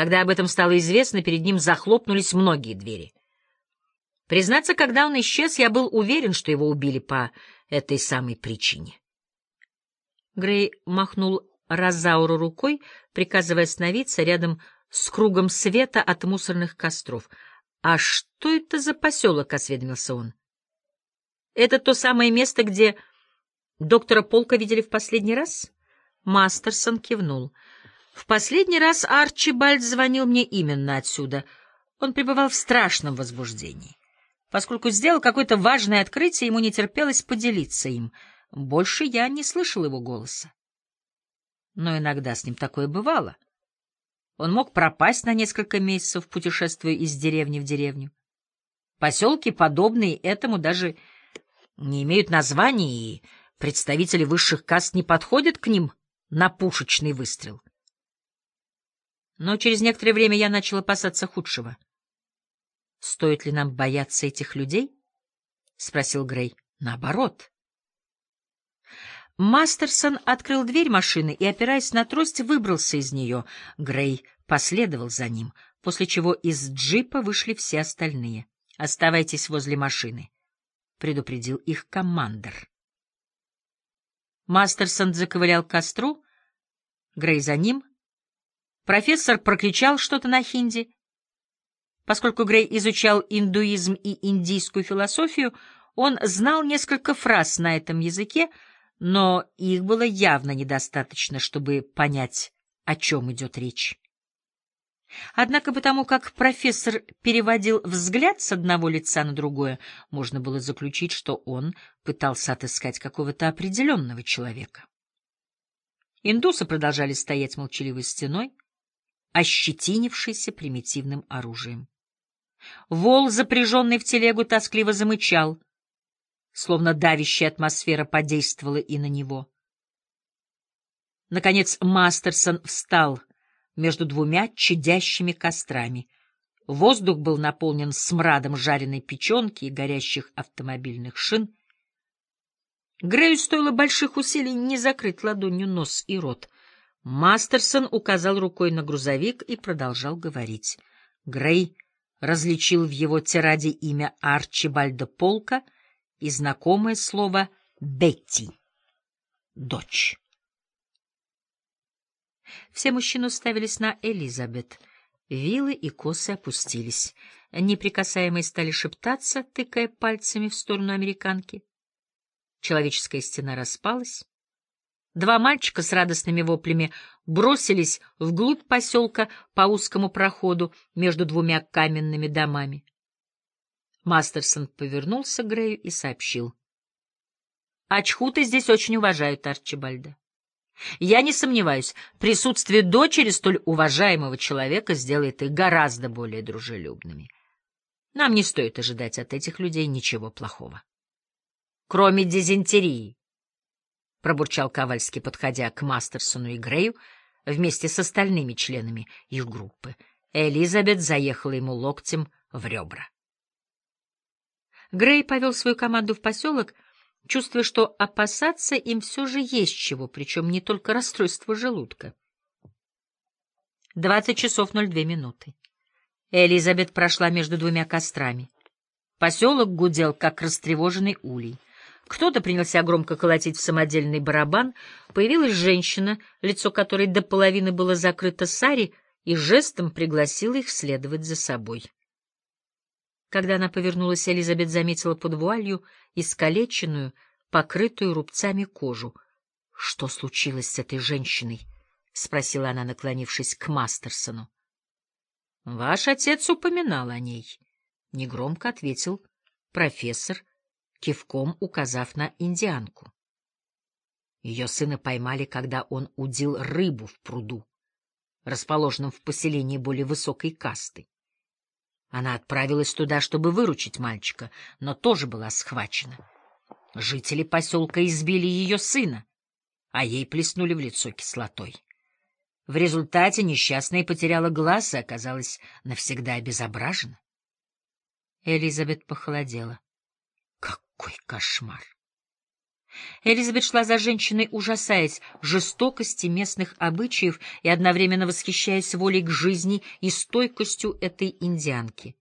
Когда об этом стало известно, перед ним захлопнулись многие двери. Признаться, когда он исчез, я был уверен, что его убили по этой самой причине. Грей махнул Розауру рукой, приказывая остановиться рядом с кругом света от мусорных костров. — А что это за поселок? — осведомился он. — Это то самое место, где доктора Полка видели в последний раз? Мастерсон кивнул. — В последний раз Арчибальд звонил мне именно отсюда. Он пребывал в страшном возбуждении. Поскольку сделал какое-то важное открытие, ему не терпелось поделиться им. Больше я не слышал его голоса. Но иногда с ним такое бывало. Он мог пропасть на несколько месяцев, путешествуя из деревни в деревню. Поселки, подобные этому, даже не имеют названий, и представители высших каст не подходят к ним на пушечный выстрел. Но через некоторое время я начал опасаться худшего — Стоит ли нам бояться этих людей? — спросил Грей. — Наоборот. Мастерсон открыл дверь машины и, опираясь на трость, выбрался из нее. Грей последовал за ним, после чего из джипа вышли все остальные. — Оставайтесь возле машины, — предупредил их командир. Мастерсон заковылял к костру, Грей за ним. Профессор прокричал что-то на хинди — Поскольку Грей изучал индуизм и индийскую философию, он знал несколько фраз на этом языке, но их было явно недостаточно, чтобы понять, о чем идет речь. Однако потому, как профессор переводил взгляд с одного лица на другое, можно было заключить, что он пытался отыскать какого-то определенного человека. Индусы продолжали стоять молчаливой стеной, ощетинившейся примитивным оружием. Вол, запряженный в телегу, тоскливо замычал, словно давящая атмосфера подействовала и на него. Наконец Мастерсон встал между двумя чадящими кострами. Воздух был наполнен смрадом жареной печенки и горящих автомобильных шин. Грею стоило больших усилий не закрыть ладонью нос и рот. Мастерсон указал рукой на грузовик и продолжал говорить. Грей различил в его тираде имя Арчибальда Полка и знакомое слово «Бетти» — «дочь». Все мужчины уставились на Элизабет. Вилы и косы опустились. Неприкасаемые стали шептаться, тыкая пальцами в сторону американки. Человеческая стена распалась. Два мальчика с радостными воплями бросились вглубь поселка по узкому проходу между двумя каменными домами. Мастерсон повернулся к Грею и сообщил. — Ачхуты здесь очень уважают Арчибальда. Я не сомневаюсь, присутствие дочери столь уважаемого человека сделает их гораздо более дружелюбными. Нам не стоит ожидать от этих людей ничего плохого. Кроме дизентерии, — пробурчал Ковальский, подходя к Мастерсону и Грею вместе с остальными членами их группы. Элизабет заехала ему локтем в ребра. Грей повел свою команду в поселок, чувствуя, что опасаться им все же есть чего, причем не только расстройство желудка. Двадцать часов ноль две минуты. Элизабет прошла между двумя кострами. Поселок гудел, как растревоженный улей. Кто-то принялся громко колотить в самодельный барабан. Появилась женщина, лицо которой до половины было закрыто сари, и жестом пригласила их следовать за собой. Когда она повернулась, Элизабет заметила под вуалью искалеченную, покрытую рубцами кожу. — Что случилось с этой женщиной? — спросила она, наклонившись к Мастерсону. — Ваш отец упоминал о ней, — негромко ответил профессор, кивком указав на индианку. Ее сына поймали, когда он удил рыбу в пруду, расположенном в поселении более высокой касты. Она отправилась туда, чтобы выручить мальчика, но тоже была схвачена. Жители поселка избили ее сына, а ей плеснули в лицо кислотой. В результате несчастная потеряла глаз и оказалась навсегда обезображена. Элизабет похолодела. Какой кошмар! Элизабет шла за женщиной, ужасаясь жестокости местных обычаев и одновременно восхищаясь волей к жизни и стойкостью этой индианки.